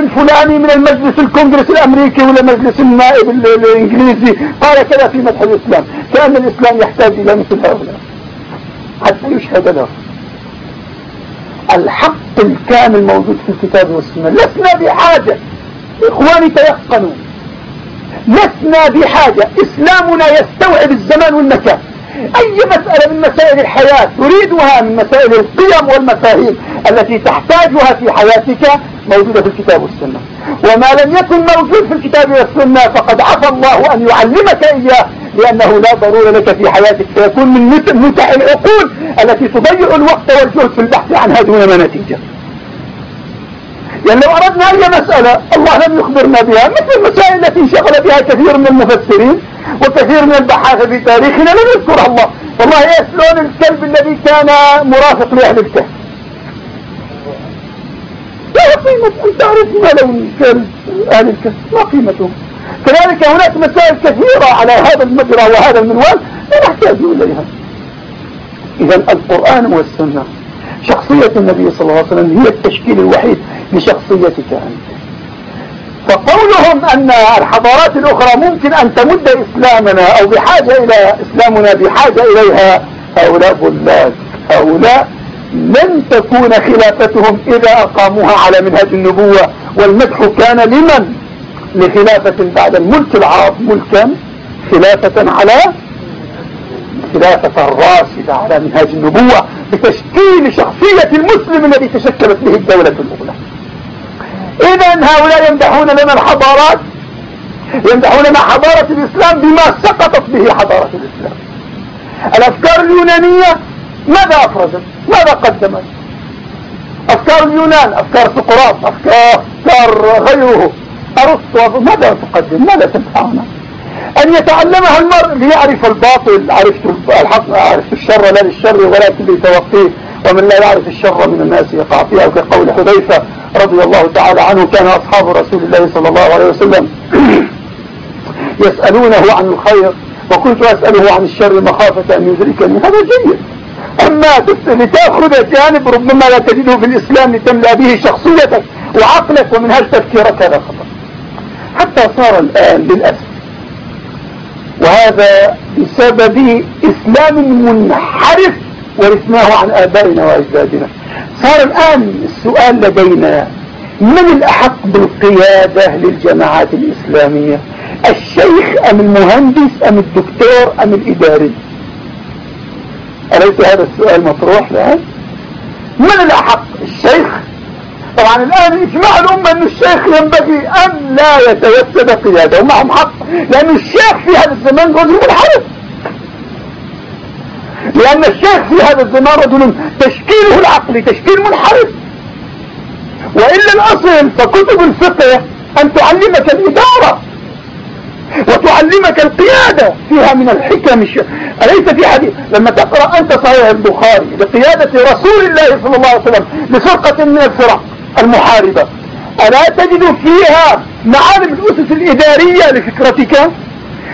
الفلاني من المجلس الكونغرس الأمريكي ولا مجلس النائب الإنجليزي. قال كذا في مدح الإسلام. كأن الإسلام يحتاج إلى مثل هؤلاء. حتى يشهد له الحق الكامل موجود في الكتاب والسنة. لسنا بحاجة. إخواني تيقنوا. لسنا بحاجة. إسلامنا يستوعب الزمان والمكان. أي مسألة من مسائل الحياة تريدها من مسائل القيم والمفاهيم التي تحتاجها في حياتك موجودة في الكتاب والسنة. وما لم يكن موجود في الكتاب والسنة فقد عفى الله أن يعلمك إياه لأنه لا ضرورة لك في حياتك فيكون من متع العقول التي تضيع الوقت والجهد في البحث عنها دون ما نتيجة يعني لو أردنا أي مسألة الله لم يخبرنا بها مثل المسائل التي انشغل بها كثير من المفسرين وكثير من البحاث في تاريخنا لم يذكرها الله. والله إيش لون الكلب الذي كان مرافق لأهل الكهف. لا قيمة أن تعرف ما لون كلب أهل الكهف ما قيمته. كذلك هناك مسائل كثيرة على هذا المجرى وهذا المنوال لا نحتاج إليها. إذا القرآن والسنة شخصية النبي صلى الله عليه وسلم هي التشكيل الوحيد لشخصيتك أنت فقولهم أن الحضارات الأخرى ممكن أن تمد إسلامنا أو بحاجة إلى إسلامنا بحاجة إليها. هؤلاء ضلال هؤلاء لن تكون خلافتهم إذا أقاموها على منهج النبوة. والمدح كان لمن؟ لخلافة بعد الملك العرب. ملكا؟ خلافة على؟ خلافة الراشدة على منهاج النبوة. بتشكيل شخصية المسلم الذي تشكلت به الدولة الأولى. إذا هؤلاء يمدحون لنا الحضارات يمدحون لنا حضارة الإسلام بما سقطت به حضارة الإسلام. الأفكار اليونانية ماذا أفرزت ماذا قدمت؟ أفكار اليونان أفكار سقراط أفكار غيره. أرسطو ماذا تقدم؟ ماذا تنفعنا أن يتعلمها المرء. ليعرف الباطل. عرفت الحق. عرفت الشر لا للشر ولكن لتوقيه ومن لا يعرف الشر من الناس يقع فيها وكقول حذيفة رضي الله تعالى عنه كان أصحاب رسول الله صلى الله عليه وسلم يسألونه عن الخير. وكنت أسأله عن الشر مخافة أن يدركني. هذا جيد. أما لتأخذ جانب ربما لا تجده في الإسلام لتملأ به شخصيتك وعقلك ومنهج تفكيرك هذا خطأ. حتى صار الآن للأسف وهذا بسبب إسلام منحرف ورثناه عن آبائنا وأجدادنا. صار الآن السؤال لدينا من الأحق بالقيادة للجماعات الإسلامية؟ الشيخ أم المهندس أم الدكتور أم الإداري؟ أليس هذا السؤال مطروح الآن؟ من الأحق؟ الشيخ طبعا الآن إجماع الأمة أن الشيخ ينبغي أن لا يتوسد قيادة ومعهم حق لأن الشيخ في هذا الزمان رجل منحرف. لأن الشيخ في هذا الزمان رجل تشكيله العقلي تشكيل منحرف. وإلا الأصل فكتب الفقه أن تعلمك الإدارة وتعلمك القيادة. فيها من الحكم. أليس في حديث؟ لما تقرأ أنت صحيح البخاري لقيادة رسول الله صلى الله عليه وسلم لفرقة من الفرق. المحاربة. ألا تجد فيها معالم الأسس الإدارية لفكرتك؟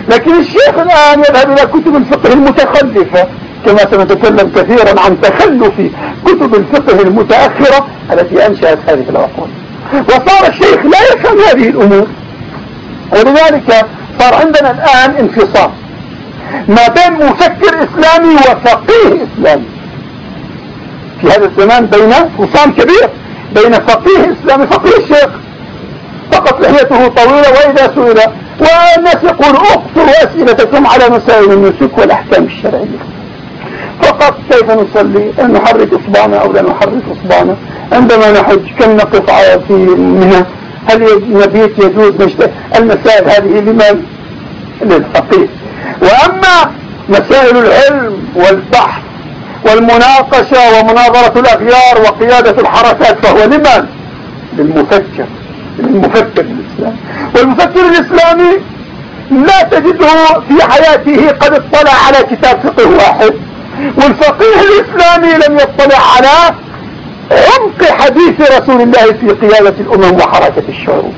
لكن الشيخ الآن يذهب إلى كتب الفقه المتخلفة كما سنتكلم كثيرا عن تخلف كتب الفقه المتأخرة التي أنشأت هذه العقول. وصار الشيخ لا يفهم هذه الأمور. ولذلك صار عندنا الآن انفصام ما بين مفكر إسلامي وفقيه إسلامي. في هذا الزمان بين فصام كبير. بين فقيه إسلامي فقيه الشيخ. فقط لحيته طويلة وإذا سئل والناس يقول اقصروا أسئلتكم على مسائل النسك والأحكام الشرعية؟ فقط كيف نصلي؟ أن نحرك إصبعنا أو لا نحرك إصبعنا؟ عندما نحج كم نقف في منى هل نبيت يجوز نشتغل المسائل هذه لمن؟ للفقيه. وأما مسائل العلم والبحث والمناقشة ومناظرة الأخيار وقيادة الحركات فهو لمن للمفكر للمفكر الإسلامي. والمفكر الإسلامي لا تجده في حياته قد اطلع على كتاب فقه واحد. والفقيه الإسلامي لم يطلع على عمق حديث رسول الله في قيادة الأمم وحركة الشعوب.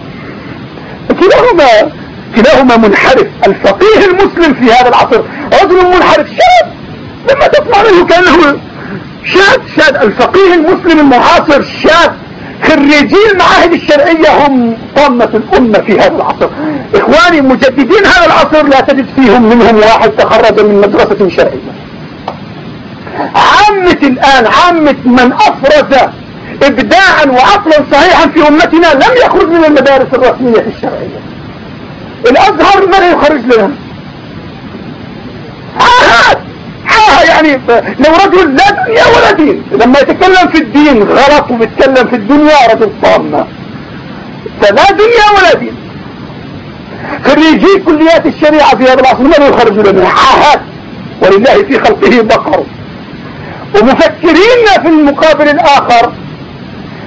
كلاهما كلاهما منحرف. الفقيه المسلم في هذا العصر رجل منحرف. شاب لما تسمع منه كأنه شاب شاب الفقيه المسلم المعاصر شاب خريجي المعاهد الشرعية هم طامة الأمة في هذا العصر. إخواني مجددين هذا العصر لا تجد فيهم منهم واحد تخرج من مدرسة شرعية. عامة الآن عامة من أفرز إبداعا وعقلا صحيحا في أمتنا لم يخرج من المدارس الرسمية الشرعية. الأزهر ماذا يخرج لنا؟ عاهات عاهة يعني لو رجل لا دنيا ولا دين لما يتكلم في الدين غلط وبيتكلم في الدنيا رجل طامة فلا دنيا ولا دين خريجي كليات الشريعة في هذا العصر ماذا يخرجوا لنا عاهات. ولله في خلقه بقر. ومفكرين في المقابل الآخر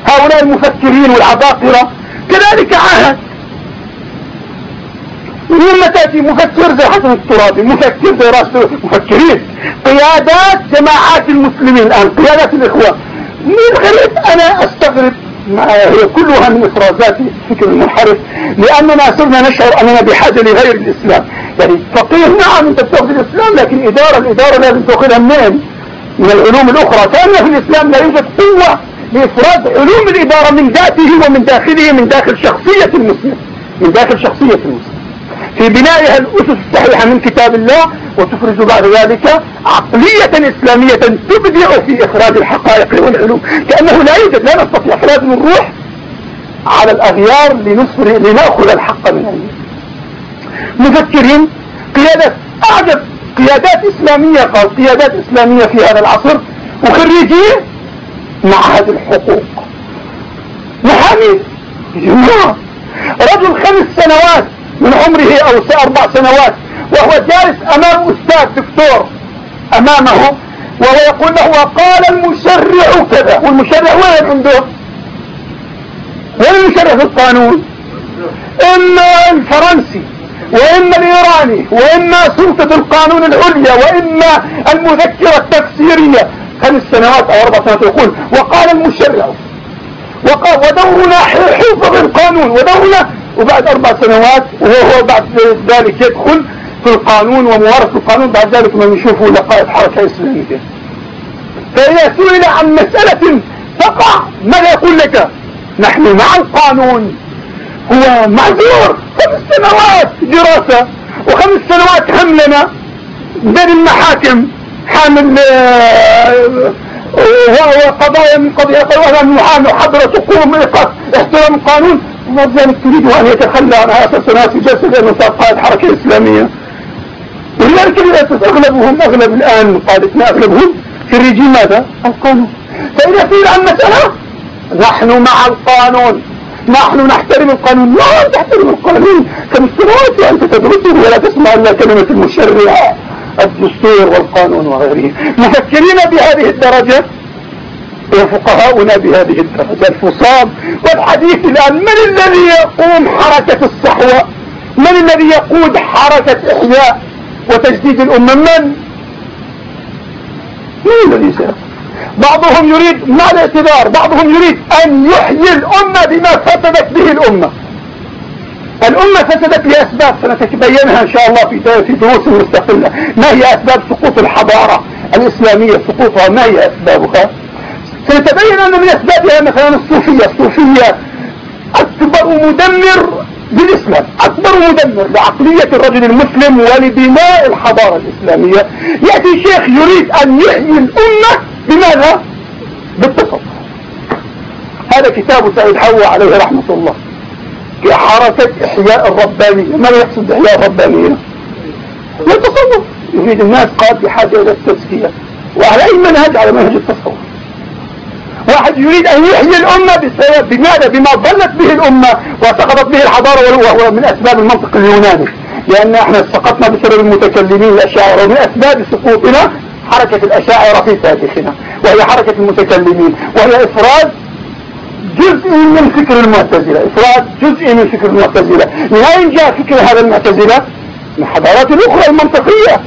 هؤلاء المفكرين والعباقرة كذلك عاهد لما تأتي مفكر زي حسن الترابي مفكر زي رأس مفكرين قيادات جماعات المسلمين الآن قيادات الإخوة. من غريب أنا أستغرب هي كلها من إفرازات الفكر المنحرف لأننا صرنا نشعر أننا بحاجة لغير الإسلام. يعني فقيه نعم أنت تأخذ الإسلام لكن إدارة الإدارة لازم تأخذها منين؟ من العلوم الأخرى. كأن في الإسلام لا يوجد قوة لإفراد علوم الإدارة من ذاته ومن داخله من داخل شخصية المسلم من داخل شخصية المسلم. في بنائها الأسس الصحيحة من كتاب الله وتفرز بعد ذلك عقلية إسلامية تبدع في إخراج الحقائق والعلوم. كأنه لا يوجد لا نستطيع لازم نروح على الأغيار لنصر لنأخذ الحق من أين مفكرين قيادة أعجب قيادات إسلامية قال قيادات إسلامية في هذا العصر وخريجين معهد الحقوق. محامي رجل خمس سنوات من عمره أو أربع سنوات وهو جالس أمام أستاذ دكتور أمامه وهو يقول له وقال المشرع كذا. والمشرع وين عنده؟ وين المشرع في القانون؟ إما الفرنسي وإما الإيراني وإما سلطة القانون العليا وإما المذكرة التفسيرية. خمس سنوات أو أربع سنوات؟ يقول وقال المشرع. وقال ودورنا حفظ القانون ودورنا وبعد أربع سنوات وهو بعد ذلك يدخل في القانون وممارسة القانون بعد ذلك ما نشوفه لقائد حركة اسلامية فإذا سئل عن مسألة تقع. ماذا يقول لك؟ نحن مع القانون. هو معذور. خمس سنوات دراسة وخمس سنوات حملنا. بين المحاكم حامل آه، وقضايا من قضية قضايا المحامي وحضرة تقوم احترام القانون. وما ذلك تريد أن يتخلى عن هذا السنوات جسد قائد حركة إسلامية ولذلك للأسف أغلبهم أغلب الآن قادتنا أغلبهم خريجين ماذا؟ القانون. فإذا قيل عن مسألة نحن مع القانون. نحن نحترم القانون. لا تحترم القانون. كمستويات وأنت تدرسه ولا تسمع إلا كلمة المشرع الدستور والقانون وغيره. مفكرين بهذه الدرجة؟ وفقهاؤنا بهذه الدرجة الفصام والحديث الآن من الذي يقوم حركة الصحوة؟ من الذي يقود حركة إحياء وتجديد الأمة؟ من؟ من الذي سيقوم؟ بعضهم يريد مع الاعتذار بعضهم يريد أن يحيي الأمة بما فسدت به الأمة. الأمة فسدت لأسباب سنتبينها إن شاء الله في دروس مستقلة. ما هي أسباب سقوط الحضارة الإسلامية؟ سقوطها ما هي أسبابها؟ سنتبين أن من أسبابها مثلا الصوفية. الصوفية أكبر مدمر للإسلام أكبر مدمر لعقلية الرجل المسلم ولبناء الحضارة الإسلامية. يأتي شيخ يريد أن يحيي الأمة بماذا؟ بالتصوف هذا كتاب سعيد حوا عليه رحمة الله. في حركة إحياء الربانية. ما يقصد إحياء الربانية؟ التصوف. يريد الناس قال بحاجة إلى التزكية. وعلى أي منهج؟ على منهج التصوف. واحد يريد أن يحيي الأمة بماذا؟ بما ضلت به الأمة وسقطت به الحضارة وهو من أسباب المنطق اليوناني. لأن إحنا سقطنا بسبب المتكلمين الأشاعرة ومن أسباب سقوطنا حركة الأشاعرة في تاريخنا وهي حركة المتكلمين وهي إفراد جزء من فكر المعتزلة. إفراد جزء من فكر المعتزلة. من أين جاء فكر هذا المعتزلة؟ من حضارات الأخرى المنطقية.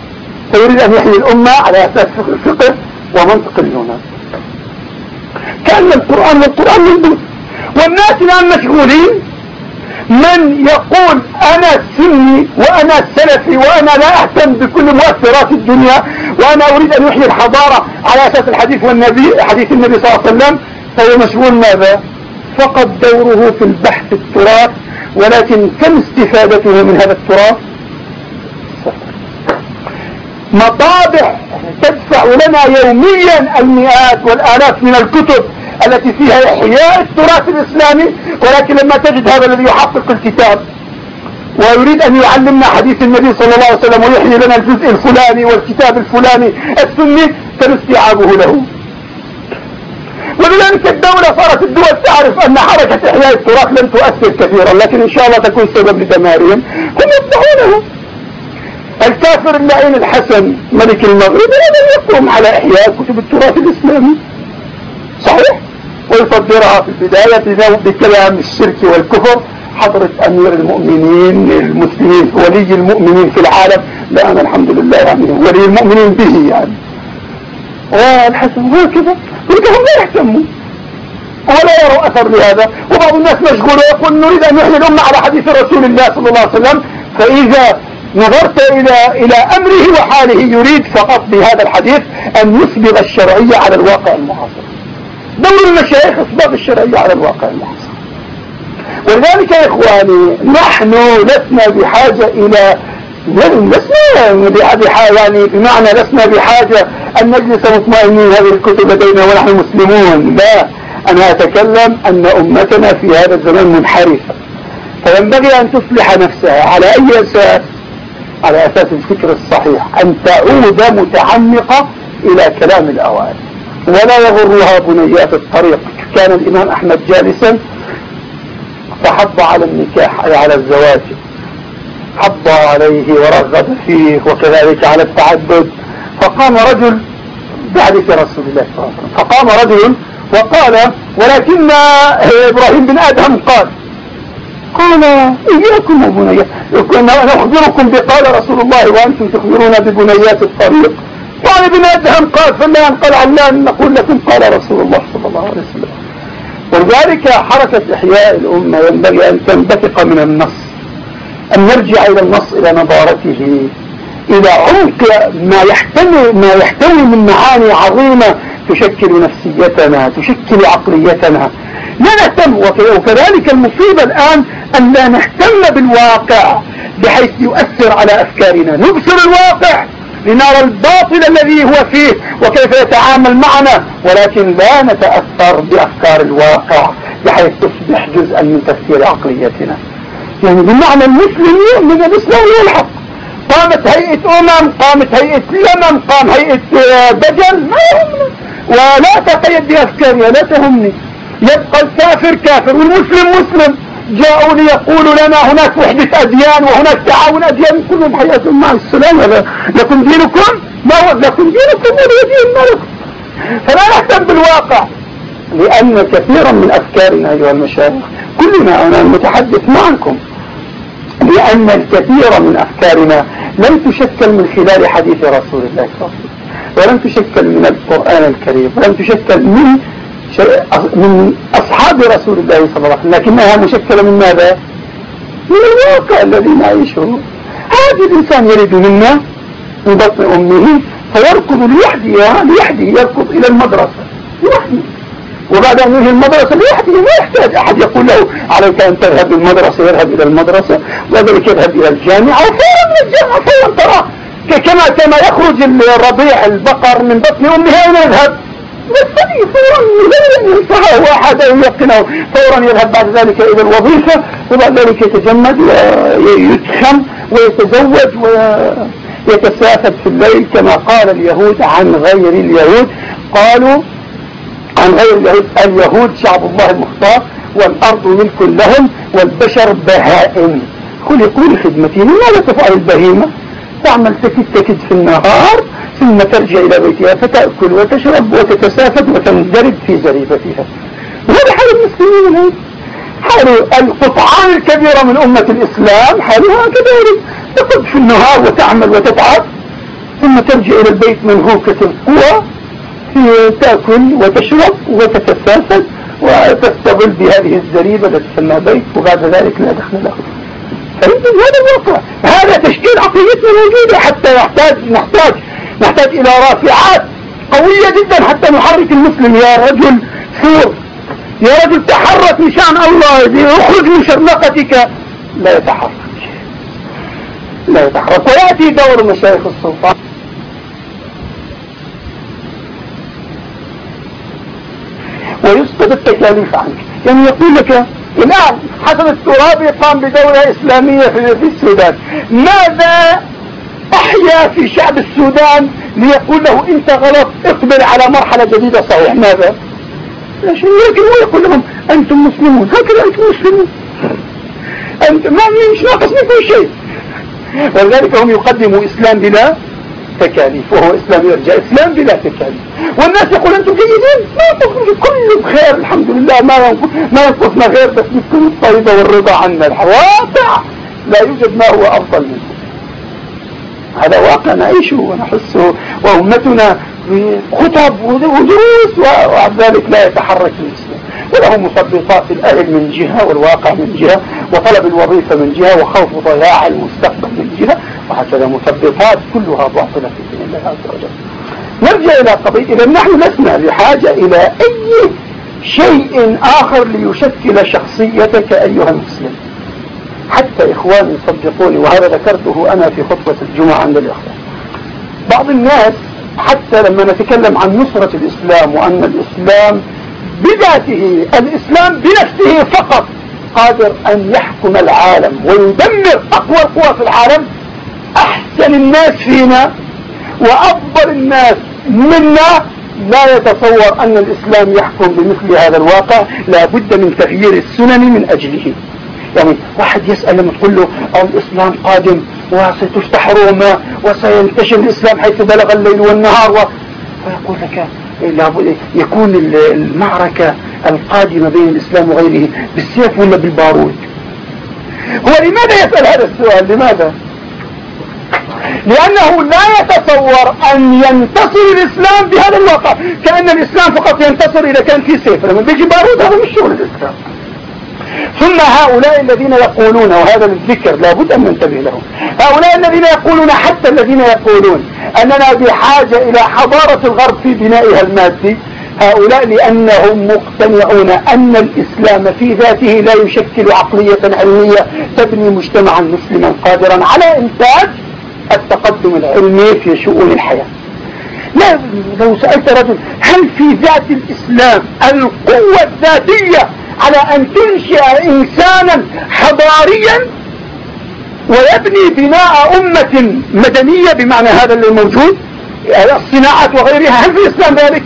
فيريد أن يحيي الأمة على أساس فقه ومنطق اليونان. كأن القرآن والقرآن من والناس الآن مشغولين. من يقول أنا سني وأنا سلفي وأنا لا أهتم بكل مؤثرات الدنيا وأنا أريد أن يحيي الحضارة على أساس الحديث والنبي حديث النبي صلى الله عليه وسلم فهو مشغول ماذا؟ فقط دوره في البحث التراث ولكن كم استفادته من هذا التراث؟ مطابع تدفع لنا يوميا المئات والآلاف من الكتب التي فيها إحياء التراث الإسلامي ولكن لما تجد هذا الذي يحقق الكتاب. ويريد أن يعلمنا حديث النبي صلى الله عليه وسلم ويحيي لنا الجزء الفلاني والكتاب الفلاني السني فالاستيعابه له. ولذلك الدولة صارت الدول تعرف أن حركة إحياء التراث لن تؤثر كثيرا لكن إن شاء الله تكون سبب لدمارهم. هم يصبحونه الكافر اللعين الحسن ملك المغرب لم يقوم على إحياء كتب التراث الإسلامي. صحيح؟ ويصدرها في البداية بكلام الشرك والكفر حضرة أمير المؤمنين المسلمين ولي المؤمنين في العالم. لا أنا الحمد لله يعني ولي المؤمنين به يعني. والحسن هكذا هم لا يهتموا ولا يروا أثر لهذا؟ وبعض الناس مشغول ويقول نريد أن نحيي الأمة على حديث رسول الله صلى الله عليه وسلم. فإذا نظرت إلى إلى أمره وحاله. يريد فقط بهذا الحديث أن يسبغ الشرعية على الواقع المعاصر. دور المشايخ إصباغ الشرعية على الواقع المعاصر. ولذلك يا إخواني نحن لسنا بحاجة إلى لسنا بحاجة يعني بمعنى لسنا بحاجة أن نجلس مطمئنين هذه الكتب لدينا ونحن مسلمون. لا أنا أتكلم أن أمتنا في هذا الزمان منحرفة. فينبغي أن تصلح نفسها على أي أساس؟ على أساس الفكر الصحيح أن تعود متعمقة إلى كلام الأوائل. ولا يغرها بنيات الطريق. كان الإمام أحمد جالسا فحض على النكاح أي على الزواج. حض عليه ورغب فيه وكذلك على التعدد. فقام رجل بحديث رسول الله صلى الله عليه وسلم. فقام رجل وقال ولكن إبراهيم بن آدم قال قال إياكم وبنيات نخبركم بقال رسول الله وأنتم تخبرون ببنيات الطريق. قال ابن أدهم قال فما عنا أن نقول لكم قال رسول الله صلى الله عليه وسلم. ولذلك حركة إحياء الأمة ينبغي أن تنبثق من النص أن نرجع إلى النص إلى نظارته إلى عمق ما يحتوي ما يحتوي من معاني عظيمة تشكل نفسيتنا تشكل عقليتنا. لا نهتم. وكذلك المصيبة الآن أن لا نهتم بالواقع بحيث يؤثر على أفكارنا. نبصر الواقع لنرى الباطل الذي هو فيه وكيف يتعامل معنا ولكن لا نتأثر بأفكار الواقع بحيث تصبح جزءا من تفسير عقليتنا. يعني بمعنى المسلم يؤمن الإسلام هو الحق قامت هيئة أمم قامت هيئة يمن قام هيئة دجل ما يهمنا. ولا تقيد بأفكارها لا تهمني. يبقى الكافر كافر والمسلم مسلم. جاءوا ليقولوا لنا هناك وحدة أديان وهناك تعاون أديان. كلهم حياتهم مع السلام. لكم دينكم؟ ما هو؟ لكم دينكم ولي دين ما لكم فلا نهتم بالواقع. لأن كثيرا من أفكارنا أيها المشايخ كلنا أنا متحدث معكم. لأن الكثير من أفكارنا لم تشكل من خلال حديث رسول الله صلى الله عليه وسلم. ولم تشكل من القرآن الكريم. ولم تشكل من من أصحاب رسول الله صلى الله عليه وسلم. لكنها مشكلة من ماذا؟ من الواقع الذي نعيشه هذا الإنسان يريد منا من بطن أمه فيركض لوحده لوحده يركض إلى المدرسة. لوحده. وبعد أن ينهي المدرسة لوحده ما يحتاج أحد يقول له عليك أن تذهب للمدرسة يذهب إلى المدرسة وذلك يذهب إلى الجامعة وفورا من الجامعة فورا ترى كما كما يخرج الرضيع البقر من بطن أمها أين يذهب والثاني فورا لا ينفعه يقنه فورا يذهب بعد ذلك إلى الوظيفة وبعد ذلك يتجمد ويتخم ويتزوج ويتسافد في الليل كما قال اليهود عن غير اليهود قالوا عن غير اليهود اليهود شعب الله المختار والأرض ملك لهم والبشر بهائم خلقوا لخدمتهم ماذا تفعل البهيمة تعمل تكد تكد في النهار ثم ترجع إلى بيتها فتأكل وتشرب وتتسافد وتندرب في زريبتها وهذا حال المسلمين. حال القطعان الكبيرة من أمة الإسلام حالها كذلك. تقف في النهار وتعمل وتتعب. ثم ترجع إلى البيت منهوكة القوى تأكل وتشرب وتتسافد وتستغل بهذه الزريبة التي تسمى بيت وبعد ذلك لا دخل له هذا الواقع. هذا تشكيل عقليتنا موجودة حتى يحتاج نحتاج نحتاج إلى رافعات قوية جدا حتى نحرك المسلم. يا رجل ثور يا رجل تحرك مشان الله اخرج من شرنقتك لا يتحرك. لا يتحرك. ويأتي دور مشايخ السلطان. ويسقط التكاليف عنك. يعني يقول لك الآن حسن الترابي قام بدولة إسلامية في السودان. ماذا أحيا في شعب السودان ليقول له أنت غلط اقبل على مرحلة جديدة صحيح. ماذا؟ لا شيء لكن هو يقول لهم أنتم مسلمون. هكذا أنتم مسلمون. أنت ما مش ناقص منكم شيء. ولذلك هم يقدموا إسلام بلا تكاليف وهو إسلام يرجع إسلام بلا تكاليف. والناس يقول أنتم جيدين؟ ما تخرج كله بخير الحمد لله. ما ما ينقصنا غير بس نكون الطيبة والرضا عنا. الواقع لا يوجد ما هو أفضل منه هذا واقع نعيشه ونحسه وأمتنا خطب ودروس وبعد ذلك لا يتحرك الإسلام وله مثبطات الأهل من جهة والواقع من جهة وطلب الوظيفة من جهة وخوف ضياع المستقبل من جهة وهكذا مثبطات كلها باطلة في الله عز وجل. نرجع إلى قضية إذا نحن لسنا بحاجة إلى أي شيء آخر ليشكل شخصيتك أيها المسلم. حتى إخواني صدقوني وهذا ذكرته أنا في خطبة الجمعة عند الإخوة. بعض الناس حتى لما نتكلم عن نصرة الإسلام وأن الإسلام بذاته الإسلام بنفسه فقط قادر أن يحكم العالم ويدمر أقوى القوى في العالم أحسن الناس فينا وأفضل الناس منا. لا يتصور أن الإسلام يحكم بمثل هذا الواقع لا بد من تغيير السنن من أجله. يعني واحد يسأل لما تقول له الإسلام قادم وستفتح روما وسينتشر الإسلام حيث بلغ الليل والنهار و... ويقول لك يكون المعركة القادمة بين الإسلام وغيره بالسيف ولا بالبارود هو لماذا يسأل هذا السؤال؟ لماذا؟ لأنه لا يتصور أن ينتصر الإسلام بهذا الواقع كأن الإسلام فقط ينتصر إذا كان في سيف لما بيجي بارود هذا مش شغل الإسلام. ثم هؤلاء الذين يقولون وهذا الذكر لابد أن ننتبه لهم. هؤلاء الذين يقولون حتى الذين يقولون أننا بحاجة إلى حضارة الغرب في بنائها المادي هؤلاء لأنهم مقتنعون أن الإسلام في ذاته لا يشكل عقلية علمية تبني مجتمعا مسلما قادرا على إنتاج التقدم العلمي في شؤون الحياة. لا لو سألت رجل هل في ذات الإسلام القوة الذاتية على أن تنشئ إنسانا حضاريا ويبني بناء أمة مدنية بمعنى هذا اللي موجود الصناعات وغيرها. هل في الإسلام ذلك؟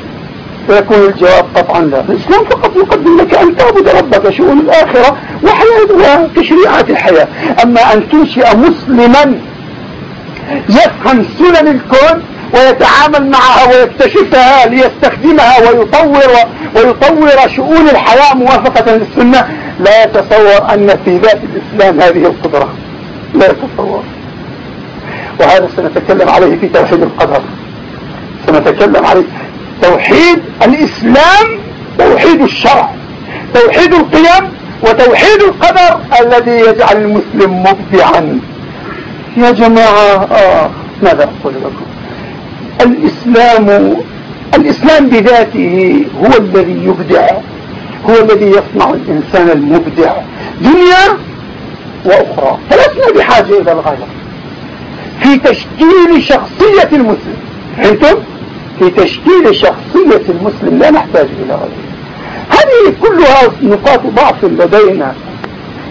ويكون الجواب قطعا لا. الإسلام فقط يقدم لك أن تعبد ربك شؤون الآخرة وحياة وتشريعات الحياة. أما أن تنشئ مسلما يفهم سنن الكون ويتعامل معها ويكتشفها ليستخدمها ويطور ويطور شؤون الحياة موافقة للسنة. لا يتصور أن في ذات الإسلام هذه القدرة. لا يتصور. وهذا سنتكلم عليه في توحيد القدر. سنتكلم عليه. توحيد الإسلام توحيد الشرع توحيد القيم وتوحيد القدر الذي يجعل المسلم مبدعا. يا جماعة آه ماذا أقول لكم؟ الإسلام الإسلام بذاته هو الذي يبدع هو الذي يصنع الإنسان المبدع دنيا وأخرى. فلسنا بحاجة إلى الغاية. في تشكيل شخصية المسلم. فهمتم؟ في تشكيل شخصية المسلم لا نحتاج إلى غيره. هذه كلها نقاط ضعف لدينا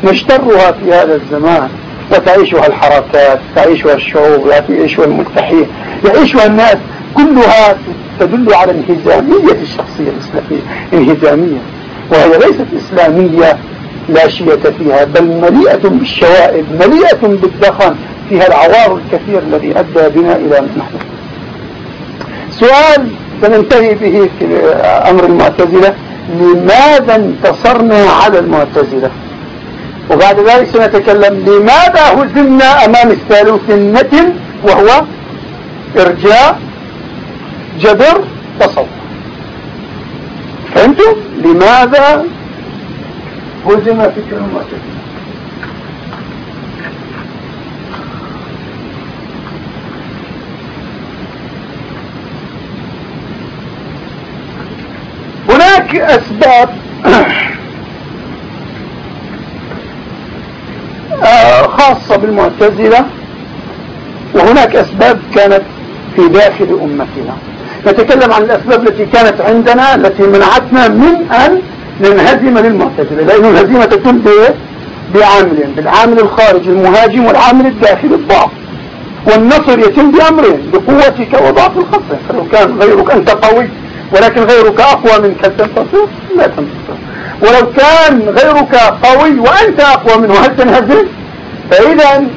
نشترها في هذا الزمان. وتعيشها الحركات تعيشها الشعوب يعيشها الملتحين يعيشها الناس كلها تدل على انهزامية الشخصية الإسلامية انهزامية وهي ليست إسلامية لا شية فيها بل مليئة بالشوائب مليئة بالدخن فيها العوار الكثير الذي أدى بنا إلى نحن. سؤال سننتهي به في أمر المعتزلة لماذا انتصرنا على المعتزلة؟ وبعد ذلك سنتكلم لماذا هزمنا أمام الثالوث النتن وهو إرجاء جبر تصور فهمتم لماذا هزم فكر المعتزلة هناك أسباب خاصة بالمعتزلة. وهناك أسباب كانت في داخل أمتنا. نتكلم عن الأسباب التي كانت عندنا التي منعتنا من أن ننهزم للمعتزلة. لأن الهزيمة تكون بعاملين بالعامل الخارجي المهاجم والعامل الداخلي الضعف. والنصر يتم بأمرين بقوتك وضعف الخط لو كان غيرك أنت قوي ولكن غيرك أقوى منك. تنتصر؟ لا تنتصر. ولو كان غيرك قوي وأنت أقوى منه هل تنهزم؟ فإذا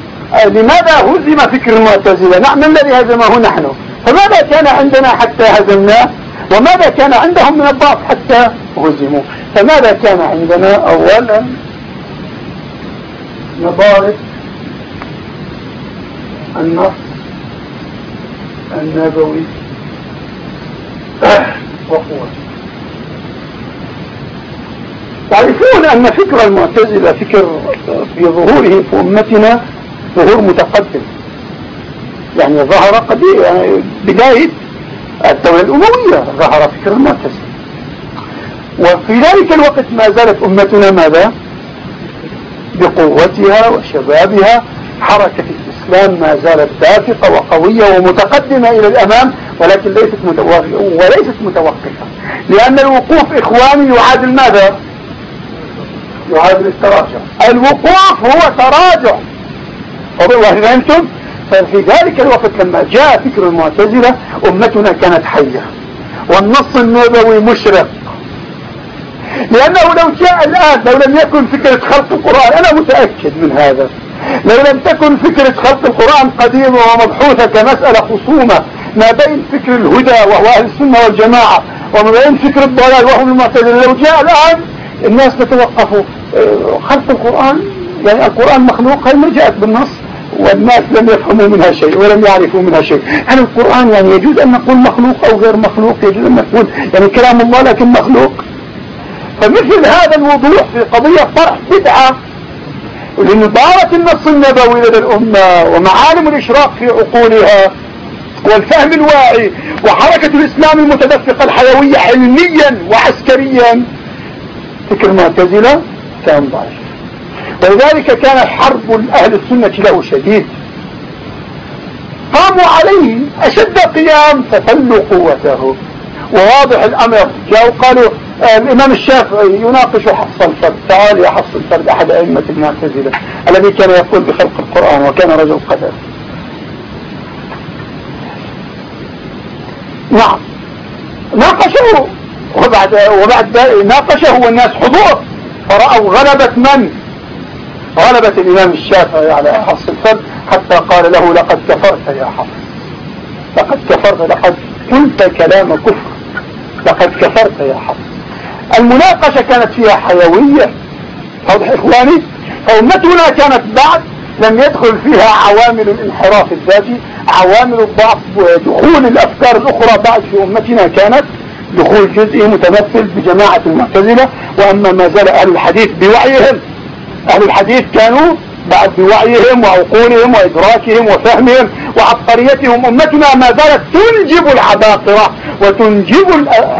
لماذا هزم فكر المعتزلة؟ نعم الذي هزمه؟ نحن. فماذا كان عندنا حتى هزمناه وماذا كان عندهم من الضعف حتى هزموا؟ فماذا كان عندنا أولا؟ نضارب النص النبوي. وقوة. تعرفون أن فكر المعتزلة فكر في ظهوره في أمتنا ظهور متقدم. يعني ظهر قد يعني بداية الدولة الأموية ظهر فكر المعتزلة. وفي ذلك الوقت ما زالت أمتنا ماذا؟ بقوتها وشبابها. حركة الإسلام ما زالت دافقة وقوية ومتقدمة إلى الأمام ولكن ليست متوقفة وليست متوقفة. لأن الوقوف إخواني يعادل ماذا؟ يعادل التراجع الوقوف هو تراجع. فهمتم ففي ذلك الوقت لما جاء فكر المعتزلة أمتنا كانت حية. والنص النبوي مشرق. لأنه لو جاء الآن لو لم يكن فكرة خلق القرآن أنا متأكد من هذا. لو لم تكن فكرة خلق القرآن قديمة ومبحوثة كمسألة خصومة ما بين فكر الهدى وهو أهل السنة والجماعة وما بين فكر الضلال وهم المعتزلة لو جاء الآن الناس تتوقفوا آه، خلق القرآن. يعني القرآن مخلوق هي ما جاءت بالنص؟ والناس لم يفهموا منها شيء ولم يعرفوا منها شيء. هل القرآن يعني يجوز أن نقول مخلوق أو غير مخلوق؟ يجوز أن نقول يعني كلام الله لكن مخلوق. فمثل هذا الوضوح في قضية طرح بدعة لنضارة النص النبوي لدى الأمة ومعالم الإشراق في عقولها والفهم الواعي وحركة الإسلام المتدفقة الحيوية علميا وعسكريا. فكر المعتزلة كان ضعيف. ولذلك كان حرب أهل السنة له شديد. قاموا عليه أشد قيام ففلوا قوته وواضح الأمر. جاءوا قالوا آه، الإمام الشافعي يناقش حفص الفرد. تعال يا حفص الفرد أحد أئمة المعتزلة. الذي كان يقول بخلق القرآن وكان رجل قدر. نعم. ناقشه وبعد وبعد ناقشه والناس حضور. فرأوا غلبة من؟ غلبت الإمام الشافعي على حفص الفرد حتى قال له لقد كفرت يا حفص لقد كفرت لقد قلت كلام كفر. لقد كفرت يا حفص المناقشة كانت فيها حيوية. واضح إخواني؟ فأمتنا كانت بعد لم يدخل فيها عوامل الانحراف الذاتي عوامل الضعف ودخول الأفكار الأخرى بعد في أمتنا كانت دخول جزئي متمثل بجماعة المعتزلة وأما ما زال أهل الحديث بوعيهم. أهل الحديث كانوا بعد بوعيهم وعقولهم وإدراكهم وفهمهم وعبقريتهم. أمتنا ما زالت تنجب العباقرة وتنجب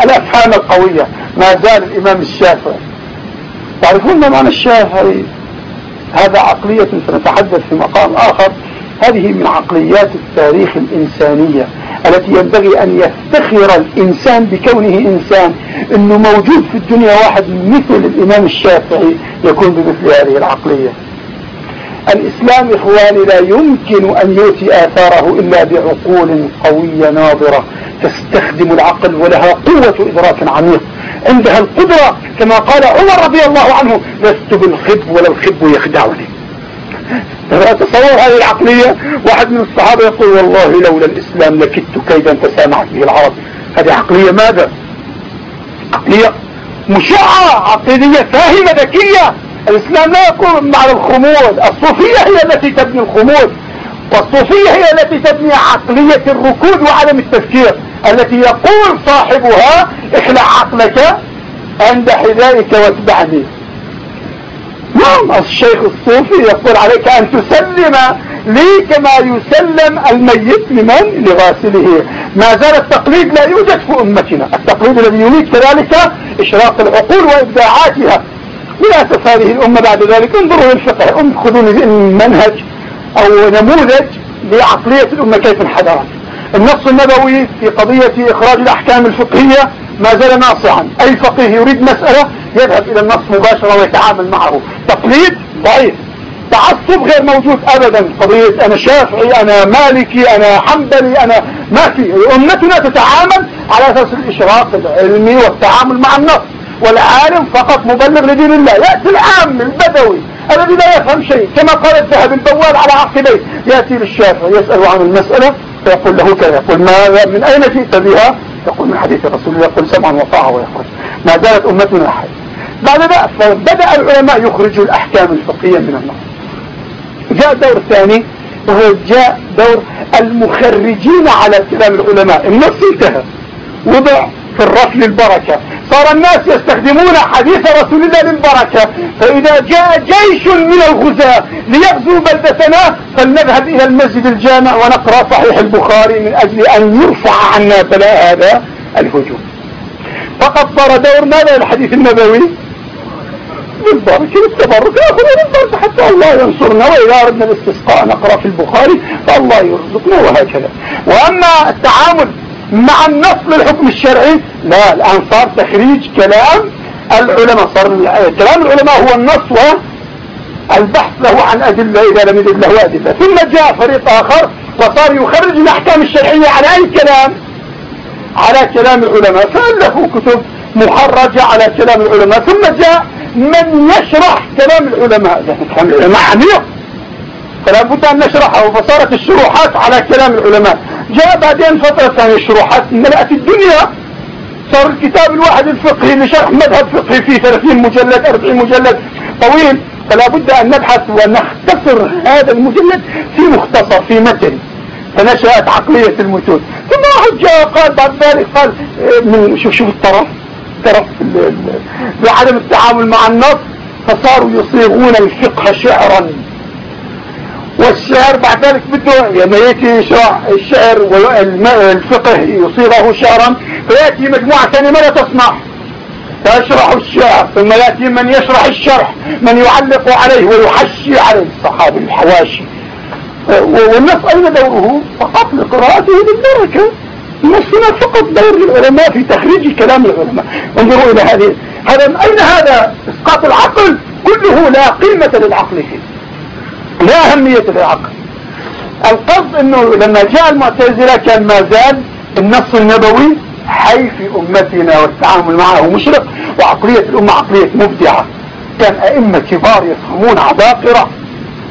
الأفهام القوية. ما زال الإمام الشافعي. تعرفون ما معنى الشافعي؟ هذا عقلية سنتحدث في مقام آخر. هذه من عقليات التاريخ الإنسانية. التي ينبغي أن يفتخر الإنسان بكونه إنسان أنه موجود في الدنيا واحد مثل الإمام الشافعي يكون بمثل هذه العقلية. الإسلام إخواني لا يمكن أن يؤتي آثاره إلا بعقول قوية ناظرة تستخدم العقل ولها قوة إدراك عميق. عندها القدرة كما قال عمر رضي الله عنه لست بالخب ولا الخب يخدعني. تصور هذه العقلية. واحد من الصحابة يقول والله لولا الإسلام لكدت كيدا تسامحت به العرب. هذه عقلية ماذا؟ عقلية مشعة عقلية فاهمة ذكية. الإسلام لا يقول مع الخمود. الصوفية هي التي تبني الخمود. والصوفية هي التي تبني عقلية الركود وعدم التفكير. التي يقول صاحبها اخلع عقلك عند حذائك واتبعني. نعم الشيخ الصوفي يقول عليك أن تسلم لي كما يسلم الميت لمن؟ لغاسله. ما زال التقليد لا يوجد في أمتنا. التقليد الذي يريد كذلك إشراق العقول وإبداعاتها. للأسف هذه الأمة بعد ذلك انظروا للفقه خذوا منهج أو نموذج لعقلية الأمة كيف انحدرت. النص النبوي في قضية إخراج الأحكام الفقهية ما زال ناصعا. أي فقيه يريد مسألة يذهب إلى النص مباشرة ويتعامل معه. تقليد ضعيف. تعصب غير موجود أبدا. قضية أنا شافعي أنا مالكي أنا حنبلي أنا ما في. أمتنا تتعامل على أساس الإشراق العلمي والتعامل مع النص. والعالم فقط مبلغ لدين الله. يأتي العام البدوي الذي لا يفهم شيء. كما قال الذهب البوال على عقبيه. يأتي للشافعي يسأل عن المسألة. فيقول له كذا. يقول ماذا من أين جئت بها؟ يقول من حديث الرسول يقول سمعا وطاعة ويخرج ما زالت أمتنا حي. بعد ذلك فبدأ العلماء يخرجوا الأحكام الفقهية من النص. جاء دور ثاني وهو جاء دور المخرجين على كلام العلماء. النص انتهى. وضع في الرفل البركة صار الناس يستخدمون حديث رسول الله للبركة. فإذا جاء جيش من الغزاة ليغزوا بلدتنا فلنذهب إلى المسجد الجامع ونقرأ صحيح البخاري من أجل أن يرفع عنا بلاء هذا الهجوم. فقد صار دور ماذا؟ الحديث النبوي. بالبركة بالتبرك نأخذ بالبركة حتى الله ينصرنا وإذا أردنا الاستسقاء نقرأ في البخاري فالله يرزقنا وهكذا. وأما التعامل مع النص للحكم الشرعي لا الآن صار تخريج كلام العلماء صار كلام العلماء هو النص والبحث له عن أدلة إذا لم يجد له أدلة. ثم جاء فريق آخر وصار يخرج الأحكام الشرعية على أي كلام؟ على كلام العلماء. فألفوا كتب محرجة على كلام العلماء ثم جاء من يشرح كلام العلماء. كلام العلماء عميق. فلا بد أن نشرحه. فصارت الشروحات على كلام العلماء. جاء بعدين فترة ثانية الشروحات. ملأت الدنيا صار الكتاب الواحد الفقهي لشرح مذهب فقهي فيه 30 مجلد 40 مجلد طويل. فلا بد أن نبحث ونختصر هذا المجلد في مختصر في متن. فنشأت عقلية المتون. ثم واحد جاء قال بعد ذلك قال إيه، من شوف شوف الطرف. طرف بعدم التعامل مع النص فصاروا يصيغون الفقه شعرا. والشعر بعد ذلك بده لما يأتي يشرح الشعر والفقه يصيغه شعرا فيأتي مجموعة ثانية ماذا تصنع فيشرح الشعر ثم يأتي من يشرح الشرح من يعلق عليه ويحشي عليه. الصحابي الحواشي. والنص أين دوره؟ فقط لقراءته بالبركة. هنا فقط دور للعلماء في تخريج كلام العلماء. انظروا إلى هذه. هذا أين هذا؟ إسقاط العقل كله لا قيمة للعقل فيه. لا أهمية للعقل. القصد أنه لما جاء المعتزلة كان ما زال النص النبوي حي في أمتنا والتعامل معه مشرق وعقلية الأمة عقلية مبدعة. كان أئمة كبار يفهمون عباقرة.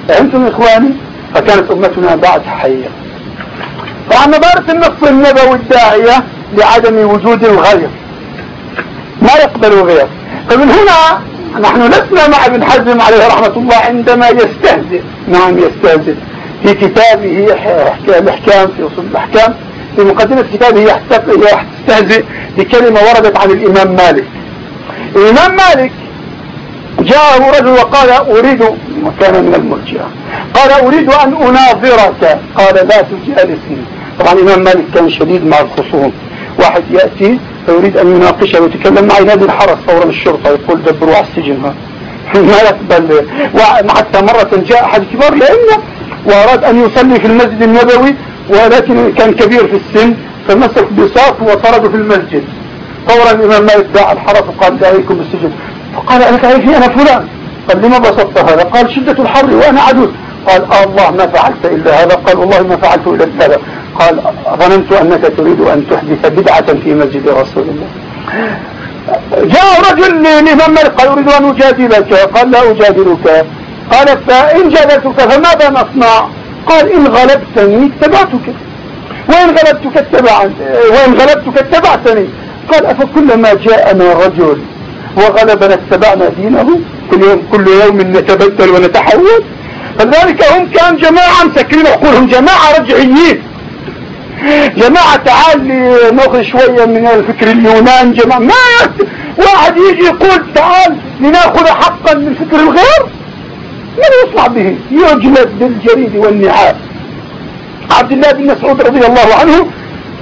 فهمتم إخواني؟ فكانت أمتنا بعد حية. طبعا نظارة النص النبوي الداعية لعدم وجود الغير. ما يقبل غير فمن هنا نحن لسنا مع ابن حزم عليه رحمة الله عندما يستهزئ. نعم يستهزئ. في كتابه الإحكام في أصول الأحكام. في مقدمة كتابه يستهزئ بكلمة وردت عن الإمام مالك. الإمام مالك جاءه رجل وقال أريد وكان من المرجئة. قال أريد أن أناظرك. قال لا تجالسني. طبعا الإمام مالك كان شديد مع الخصوم. واحد يأتي فيريد أن يناقشه ويتكلم معي نادي الحرس فورا الشرطة يقول دبروا على السجن ها. ما يقبل. وحتى مرة جاء أحد كبار الأئمة وأراد أن يصلي في المسجد النبوي ولكن كان كبير في السن فمسك بساق وطرده في المسجد. فورا الإمام مالك دعا الحرس وقال دعيكم بالسجن. فقال أنا تعرفي أنا فلان. قال لما بسطت هذا؟ قال شدة الحر وأنا عدوث قال آه الله ما فعلت إلا هذا. قال والله ما فعلت إلا هذا. قال ظننت أنك تريد أن تحدث بدعة في مسجد رسول الله. جاء رجل للإمام مالك قال أريد أن أجادلك. قال لا أجادلك. قال فإن جادلتك فماذا نصنع؟ قال إن غلبتني اتبعتك. وإن غلبتك اتبعني وإن غلبتك اتبعتني. قال أفكلما جاءنا رجل وغلبنا اتبعنا دينه كل يوم, كل يوم نتبدل ونتحول؟ فلذلك هم كان جماعة مسكرين عقولهم جماعة رجعيين. جماعة تعال ناخذ شوية من الفكر اليونان جماعة. ما. واحد يجي يقول تعال لناخذ حقا من فكر الغير؟ من يصنع به؟ يجلد بالجريد والنعال. عبد الله بن مسعود رضي الله عنه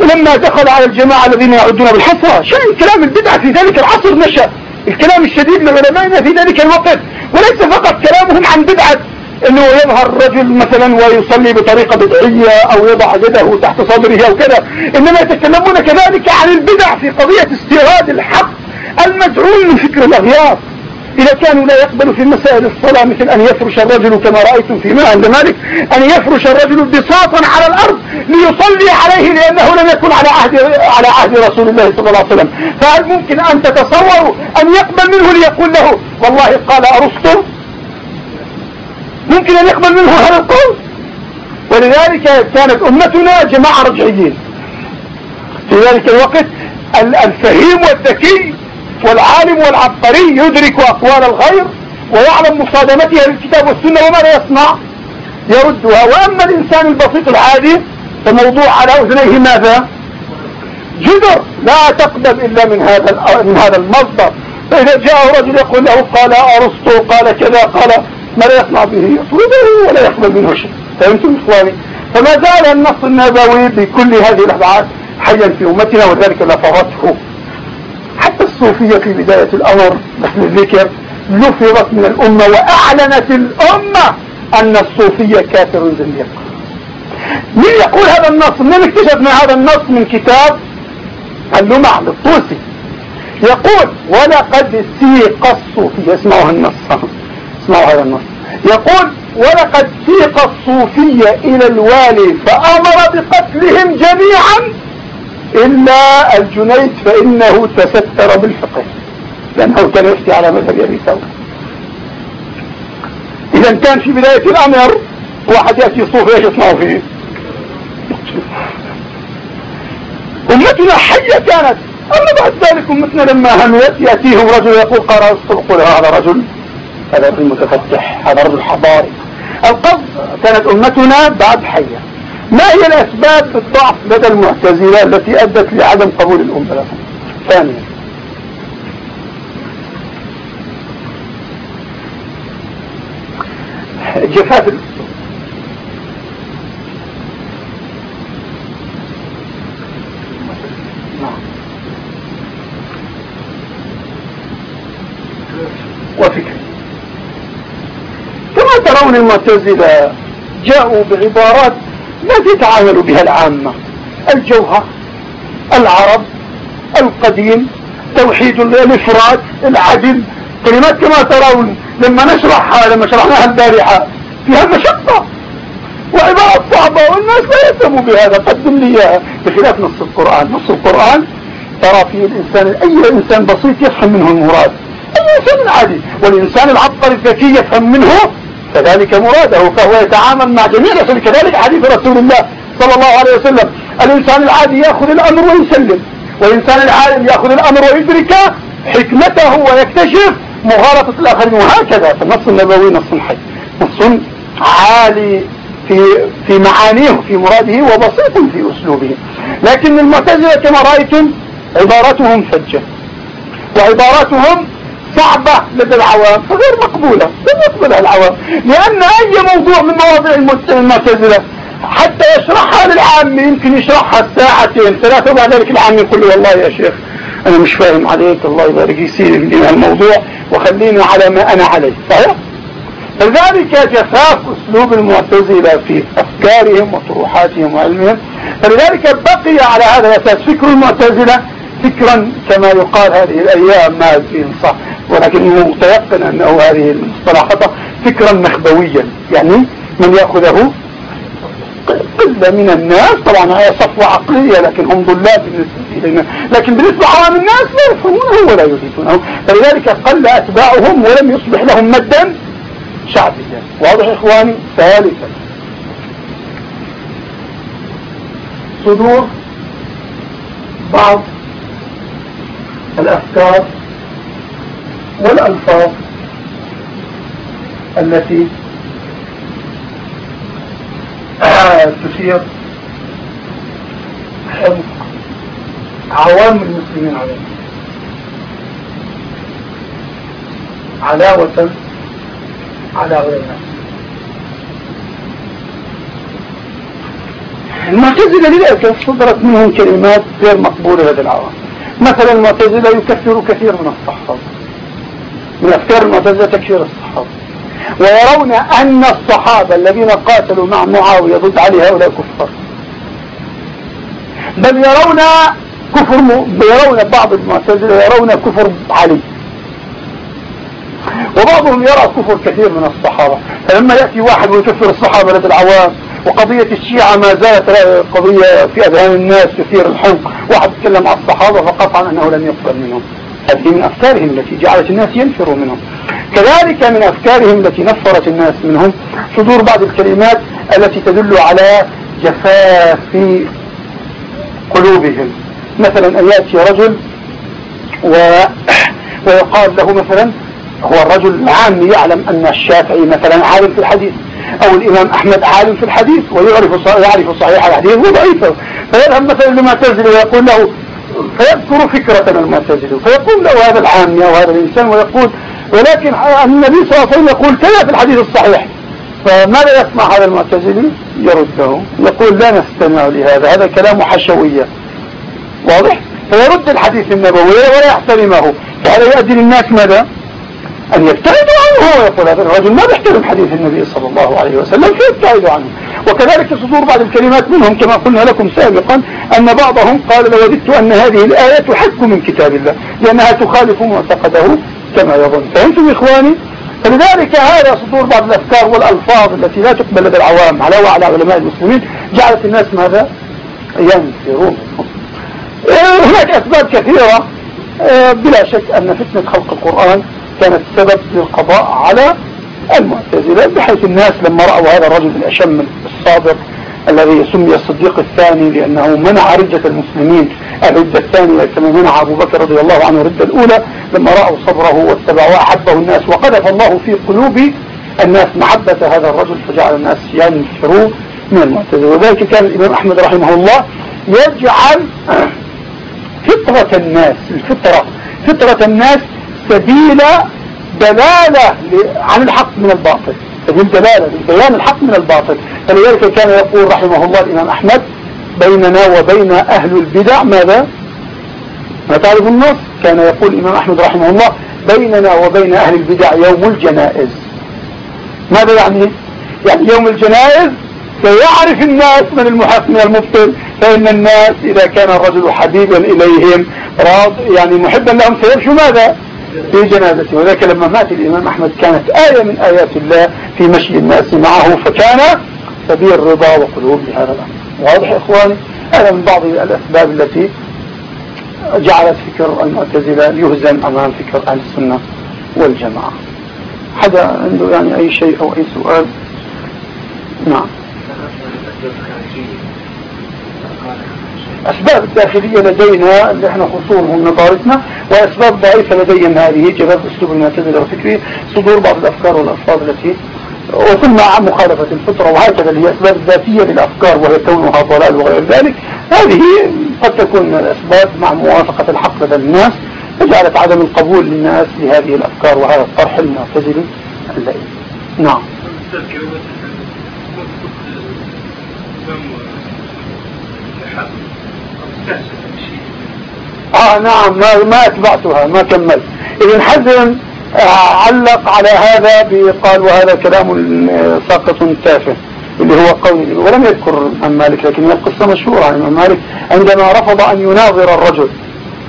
ولما دخل على الجماعة الذين يعدون بالحسرة شيء كلام البدعة في ذلك العصر نشأ. الكلام الشديد لعلمائنا في ذلك الوقت وليس فقط كلامهم عن بدعة. إنه يظهر رجل مثلا ويصلي بطريقة بدعية أو يضع يده تحت صدره أو كذا. إنما يتكلمون كذلك عن البدع في قضية استيراد الحق المدعون من فكر الأغيار. إذا كانوا لا يقبلوا في مسائل الصلاة مثل أن يفرش الرجل كما رأيتم في عند مالك أن يفرش الرجل بساطا على الأرض ليصلي عليه لأنه لم يكن على عهد على عهد رسول الله صلى الله عليه وسلم. فهل ممكن أن تتصوروا أن يقبل منه ليقول له والله قال أرسطو ممكن أن يقبل منه هذا القول. ولذلك كانت أمتنا جماعة رجعيين في ذلك الوقت الفهيم والذكي والعالم والعبقري يدرك أقوال الغير ويعلم مصادمتها للكتاب والسنة وماذا يصنع. يردها. وأما الإنسان البسيط العادي فموضوع على أذنيه ماذا؟ جدر. لا تقبل إلا من هذا من هذا المصدر. فإذا جاء رجل يقول له قال أرسطو قال كذا قال ماذا يصنع به يطرده ولا يقبل منه شيء. فهمتم إخواني؟ فما زال النص النبوي بكل هذه الأبعاد حيا في أمتنا وذلك لفظته حتى الصوفية في بداية الأمر مثل الذكر لفظت من الأمة وأعلنت الأمة أن الصوفية كافر زنديق. مين يقول هذا النص؟ من اكتشفنا هذا النص من كتاب اللمع للطوسي. يقول ولقد سيق الصوفية. اسمعوا النص اسمعوا هذا النص. يقول ولقد سيق الصوفية إلى الوالي فأمر بقتلهم جميعا إلا الجنيد فإنه تستر بالفقه. لأنه كان يفتي على مذهب أبي ثور إذا كان في بداية الأمر واحد يأتي صوف إيش يصنعوا فيه. أمتنا حية كانت. أما بعد ذلك أمتنا لما هميت يأتيهم رجل يقول قرأ يقول هذا رجل. هذا رجل متفتح هذا رجل حضاري. القصد كانت أمتنا بعد حية. ما هي الأسباب في الضعف لدى المعتزلة التي أدت لعدم قبول الأمة لهم ثانيا. جفاف ترون المعتزلة جاءوا بعبارات التي يتعامل بها العامة. الجوهر العرب القديم توحيد الإفراد العدل. كلمات كما ترون لما نشرحها لما شرحناها البارحة فيها مشقة وعبارات صعبة والناس لا يهتموا بهذا. قدم لي إياها. بخلاف نص القرآن. نص القرآن ترى فيه الإنسان أي إنسان بسيط يفهم منه المراد. أي إنسان عادي. والإنسان العبقري الذكي يفهم منه كذلك مراده فهو يتعامل مع جميع رسول كذلك حديث رسول الله صلى الله عليه وسلم الإنسان العادي يأخذ الأمر ويسلم والإنسان العالم يأخذ الأمر ويدرك حكمته ويكتشف مغالطة الآخرين وهكذا. فالنص النبوي نص حي نص عالي في في معانيه وفي مراده وبسيط في أسلوبه. لكن المعتزلة كما رأيتم عبارتهم فجة وعباراتهم صعبة لدى العوام فغير مقبولة لن يقبلها العوام. لأن أي موضوع من مواضيع المعتزلة حتى يشرحها للعام يمكن يشرحها ساعتين ثلاثة وبعد ذلك العام يقول له والله يا شيخ أنا مش فاهم عليك الله يبارك يسير لي الموضوع وخليني على ما أنا عليه. صحيح؟ فلذلك جفاف أسلوب المعتزلة في أفكارهم وطروحاتهم وعلمهم. فلذلك بقي على هذا الأساس فكر المعتزلة فكرا كما يقال هذه الأيام ما صح. ولكن متيقن أنه هذه المصطلحات فكرا مخبويا. يعني من يأخذه؟ قلة من الناس. طبعا هي صفوة عقلية لكن هم ضلال بالنسبة إلينا لكن بالنسبة عوام الناس لا يفهمونه ولا يدركونه فلذلك قل أتباعهم ولم يصبح لهم مدا شعبيا. واضح إخواني؟ ثالثا. صدور بعض الأفكار والألفاظ التي تثير حمق عوام المسلمين عليها. علاوة على غيرها. المعتزلة للأسف صدرت منهم كلمات غير مقبولة لدى العوام. مثلا المعتزلة يكفر كثير من الصحابة. من أفكار المعتزلة تكفير الصحابة. ويرون أن الصحابة الذين قاتلوا مع معاوية ضد علي هؤلاء كفار. بل يرون كفر م... يرون بعض المعتزلة يرون كفر علي. وبعضهم يرى كفر كثير من الصحابة. فلما يأتي واحد ويكفر الصحابة لدى العوام وقضية الشيعة ما زالت قضية في أذهان الناس كثير الحمق واحد يتكلم عن الصحابة فقطعا أنه لم يقبل منهم. هذه من أفكارهم التي جعلت الناس ينفروا منهم. كذلك من أفكارهم التي نفرت الناس منهم صدور بعض الكلمات التي تدل على جفاف قلوبهم. مثلا أن يأتي رجل و... ويقال له مثلا هو الرجل العام يعلم أن الشافعي مثلا عالم في الحديث أو الإمام أحمد عالم في الحديث ويعرف يعرف صحيح الحديث وضعيفه. فيذهب مثلا للمعتزلي ويقول له فيذكر فكرة المعتزلي فيقول له هذا العام أو هذا الإنسان ويقول ولكن النبي صلى الله عليه وسلم يقول كذا في الحديث الصحيح. فماذا يسمع هذا المعتزلي؟ يرده يقول لا نستمع لهذا هذا كلام حشوية. واضح؟ فيرد الحديث النبوي ولا يحترمه. فهذا يؤدي للناس ماذا؟ أن يبتعدوا عنه. ويقول هذا الرجل ما بيحترم حديث النبي صلى الله عليه وسلم فيبتعدوا عنه. وكذلك صدور بعض الكلمات منهم كما قلنا لكم سابقا أن بعضهم قال لوددت أن هذه الآية تحك من كتاب الله لأنها تخالف معتقده كما يظن. فهمتم إخواني فلذلك هذا صدور بعض الأفكار والألفاظ التي لا تقبل لدى العوام على وعلى علماء المسلمين جعلت الناس ماذا؟ ينفرون. هناك أسباب كثيرة. آه، بلا شك أن فتنة خلق القرآن كانت سبب للقضاء على المعتزلة بحيث الناس لما رأوا هذا الرجل الأشم الصادق الذي سمي الصديق الثاني لأنه منع ردة المسلمين الردة الثانية كما منع أبو بكر رضي الله عنه الردة الأولى لما رأوا صبره واتبعوه أحبه الناس وقذف الله في قلوب الناس محبة هذا الرجل فجعل الناس ينفروا من المعتزلة. وذلك كان الإمام أحمد رحمه الله يجعل فطرة الناس الفطرة فطرة الناس سبيل دلالة عن الحق من الباطل. سبيل دلالة بيان الحق من الباطل. فلذلك كان يقول رحمه الله الإمام أحمد بيننا وبين أهل البدع ماذا؟ ما تعرف النص؟ كان يقول الإمام أحمد رحمه الله بيننا وبين أهل البدع يوم الجنائز. ماذا يعني؟ يعني يوم الجنائز سيعرف الناس من المحق من المبطل فإن الناس إذا كان الرجل حبيبا إليهم راض يعني محبا لهم سيمشوا ماذا؟ في جنازته. وذلك لما مات الإمام أحمد كانت آية من آيات الله في مشي الناس معه فكان سبيل رضا وقلوب لهذا الأمر. واضح إخواني هذا من بعض الأسباب التي جعلت فكر المعتزلة يهزم أمام فكر أهل السنة والجماعة. حدا عنده يعني أي شيء أو أي سؤال؟ نعم. أسباب الداخلية لدينا اللي إحنا خصومهم نظارتنا وأسباب ضعيفة لدينا هذه جباب أسلوب المعتزلة وفكري صدور بعض الأفكار والألفاظ التي وثم مع مخالفة الفطرة وهكذا اللي هي أسباب ذاتية للأفكار وهي كونها ضلال وغير ذلك. هذه قد تكون من الأسباب مع موافقة الحق لدى الناس فجعلت عدم القبول للناس لهذه الأفكار وهذا الطرح المعتزلي الليل نعم. آه نعم ما, ما أتبعتها ما كملت. ابن حزم آه، علق على هذا بقال وهذا كلام ساقط تافه اللي هو قول ولم يذكر الإمام مالك لكن القصة مشهورة عن مالك عندما رفض أن يناظر الرجل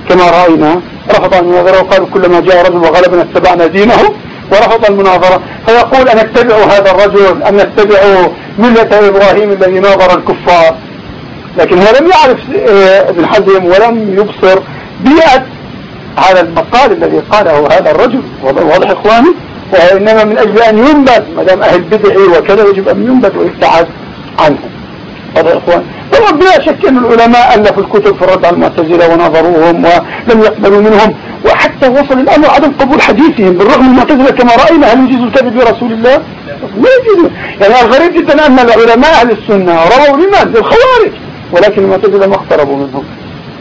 كما رأينا رفض أن يناظره وقال كلما جاء رجل وغلبنا اتبعنا دينه ورفض المناظرة. فيقول أن اتبع هذا الرجل أن نتبع ملة إبراهيم الذي ناظر الكفار. لكن هو لم يعرف آه، ابن حزم ولم يبصر بيئة هذا المقال الذي قاله هذا الرجل واضح إخواني وإنما من أجل أن ينبت ما دام أهل بدعي وكذا يجب أن ينبت ويبتعد عنه. هذا إخوان. طبعا بلا شك أن العلماء ألفوا الكتب في الرد على المعتزلة ونظروهم ولم يقبلوا منهم وحتى وصل الأمر عدم قبول حديثهم بالرغم من المعتزلة كما رأينا هل يجيز الكذب برسول الله؟ ما يجيز يعني الغريب جدا أن العلماء أهل السنة رووا لمن للخوارج. ولكن المعتزلة ما اقتربوا منهم.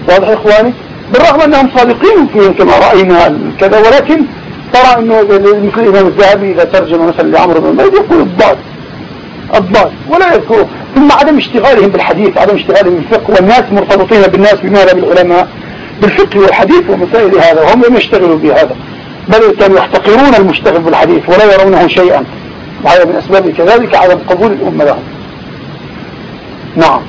واضح إخواني؟ بالرغم أنهم صادقين فيهم كما رأينا كذا ولكن ترى أنه مثل الإمام الذهبي إذا ترجم مثلا لعمرو بن الميد يقول الضاد. الضال ولا يذكروا ثم عدم اشتغالهم بالحديث عدم اشتغالهم بالفقه والناس مرتبطين بالناس بماذا بالعلماء بالفقه والحديث ومسائل هذا وهم لم يشتغلوا بهذا. بل كانوا يحتقرون المشتغل بالحديث ولا يرونه شيئا. وهذا من أسباب كذلك عدم قبول الأمة لهم. نعم.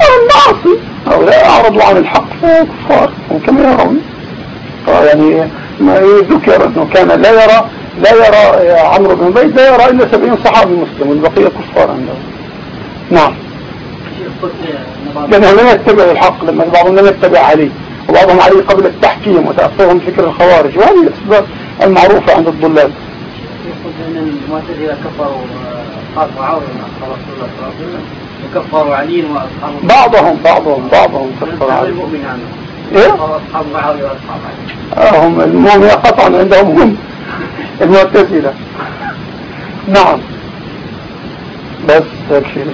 المعصي هؤلاء أعرضوا عن الحق. كفار كما يرون يعني ما ذكر أنه كان لا يرى لا يرى عمرو بن بيت لا يرى إلا سبعين صحابي مسلم والبقية كفار عنده. نعم. لأنه لم يتبع الحق لما بعضهم لم يتبع علي وبعضهم علي قبل التحكيم وتأثرهم فكر الخوارج. وهذه الأسباب المعروفة عند الضلال. يقول أن المعتزلة كفروا خاصة عون رسول الله صلى الله عليه وسلم. وكفروا علي وأصحابه. بعضهم بعضهم بعضهم كفر علي. المؤمن عنه إيه؟ أصحاب معاوية وأصحاب علي. آه هم المؤمن قطعا عندهم هم. المعتزلة. نعم. بس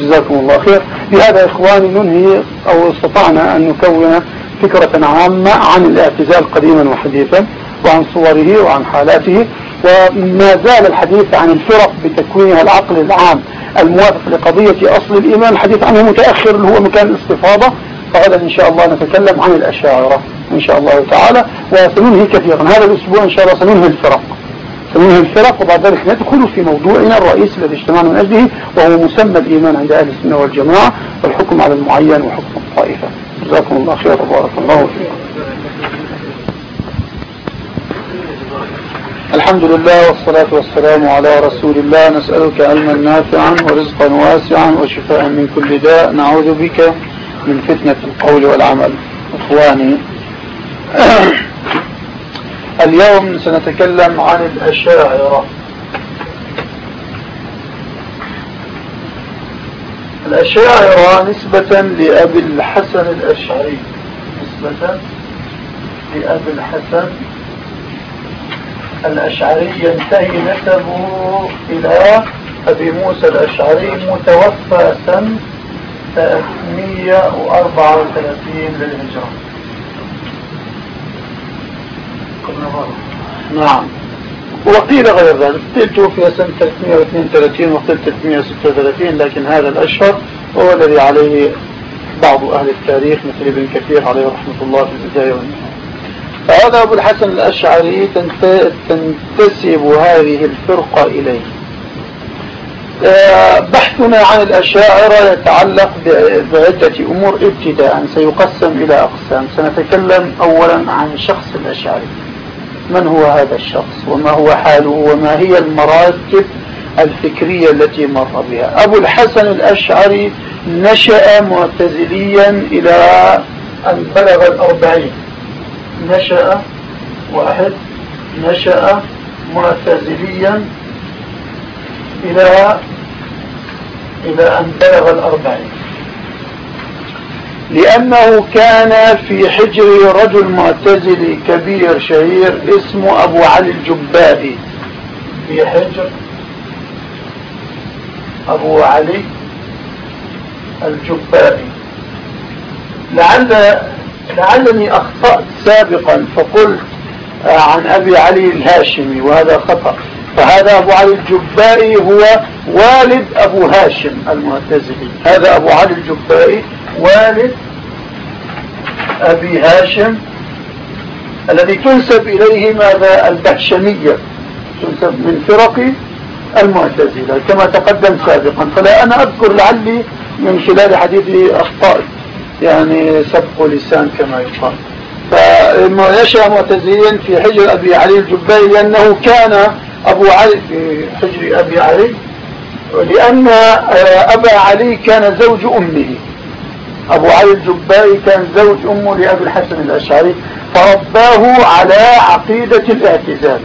جزاكم الله خير. بهذا إخواني ننهي أو استطعنا أن نكون فكرة عامة عن الاعتزال قديما وحديثا وعن صوره وعن حالاته. وما زال الحديث عن الفرق بتكوينها العقل العام. الموافق لقضية أصل الإيمان الحديث عنه متأخر اللي هو مكان الاستفاضة. فغدا إن شاء الله نتكلم عن الأشاعرة إن شاء الله تعالى وسننهي كثيرا. هذا الأسبوع إن شاء الله سننهي الفرق. سننهي الفرق وبعد ذلك ندخل في موضوعنا الرئيسي الذي اجتمعنا من أجله وهو مسمى الإيمان عند أهل السنة والجماعة والحكم على المعين وحكم الطائفة. جزاكم الله خير وبارك الله فيكم. الحمد لله والصلاة والسلام على رسول الله. نسألك علما نافعا ورزقا واسعا وشفاء من كل داء. نعوذ بك من فتنة القول والعمل. إخواني اليوم سنتكلم عن الأشاعرة. الأشاعرة نسبة لأبي الحسن الأشعري. نسبة لأبي الحسن الأشعري ينتهي نسبه إلى أبي موسى الأشعري متوفى سنة 334 للهجرة. نعم. وقيل غير ذلك. قيل توفي سنة 332 وقيل 336 لكن هذا الأشهر هو الذي عليه بعض أهل التاريخ مثل ابن كثير عليه رحمة الله في البداية والنهاية. فهذا أبو الحسن الأشعري تنتسب هذه الفرقة إليه. آه، بحثنا عن الأشاعرة يتعلق بعدة أمور ابتداء سيقسم إلى أقسام. سنتكلم أولا عن شخص الأشعري. من هو هذا الشخص؟ وما هو حاله؟ وما هي المراتب الفكرية التي مر بها؟ أبو الحسن الأشعري نشأ معتزليا إلى أن بلغ الأربعين. نشأ واحد نشأ معتزليا إلى إلى أن بلغ الأربعين. لأنه كان في حجر رجل معتزلي كبير شهير اسمه أبو علي الجبائي في حجر أبو علي الجبائي لعل لعلني أخطأت. سابقا فقلت عن أبي علي الهاشمي وهذا خطأ. فهذا أبو علي الجبائي هو والد أبو هاشم المعتزلي. هذا أبو علي الجبائي والد أبي هاشم الذي تنسب إليه ماذا؟ البهشمية. تنسب من فرق المعتزلة كما تقدم سابقا. فلا أنا أذكر لعلي من خلال حديثي أخطأت يعني سبق لسان كما يقال. فنشأ معتزليا في حجر أبي علي الجبائي لأنه كان أبو علي في حجر أبي علي لأن أبا علي كان زوج أمه. أبو علي الجبائي كان زوج أمه لأبي الحسن الأشعري فرباه على عقيدة الاعتزال.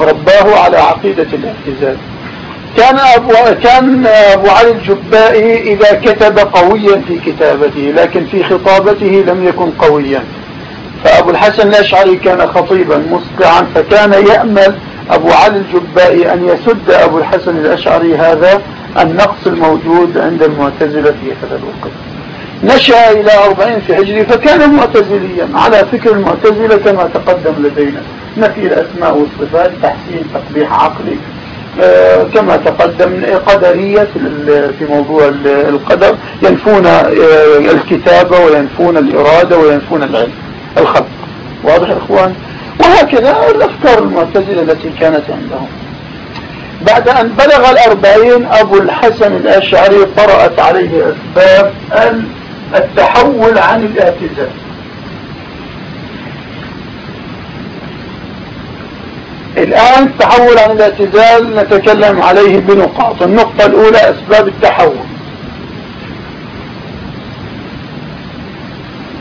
رباه على عقيدة الاعتزال. كان أبو, كان أبو علي الجبائي إذا كتب قويا في كتابته لكن في خطابته لم يكن قويا. فأبو الحسن الأشعري كان خطيبا مسقعا فكان يأمل أبو علي الجبائي أن يسد أبو الحسن الأشعري هذا النقص الموجود عند المعتزلة في هذا الوقت. نشأ إلى أربعين في هجري فكان معتزليا على فكر المعتزلة كما تقدم لدينا. نفي الأسماء والصفات تحسين تقبيح عقلي آه، كما تقدم قدرية في موضوع القدر ينفون آه، الكتابة وينفون الإرادة وينفون العلم. الخلق. واضح يا إخوان؟ وهكذا الأفكار المعتزلة التي كانت عندهم. بعد أن بلغ الأربعين أبو الحسن الأشعري طرأت عليه أسباب التحول عن الاعتزال. الآن التحول عن الاعتزال نتكلم عليه بنقاط. النقطة الأولى أسباب التحول.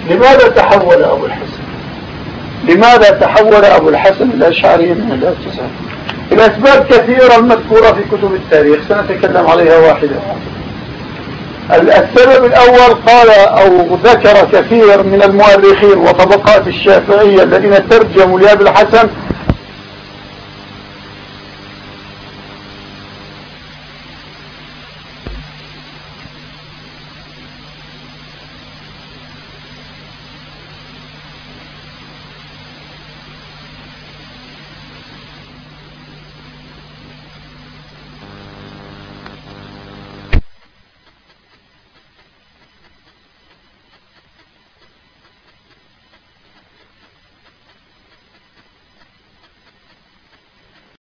لماذا تحول أبو الحسن؟ لماذا تحول أبو الحسن الأشعري من الاعتزال الأسباب كثيرة المذكورة في كتب التاريخ سنتكلم عليها واحدة. السبب الأول قال أو ذكر كثير من المؤرخين وطبقات الشافعية الذين ترجموا لأبي الحسن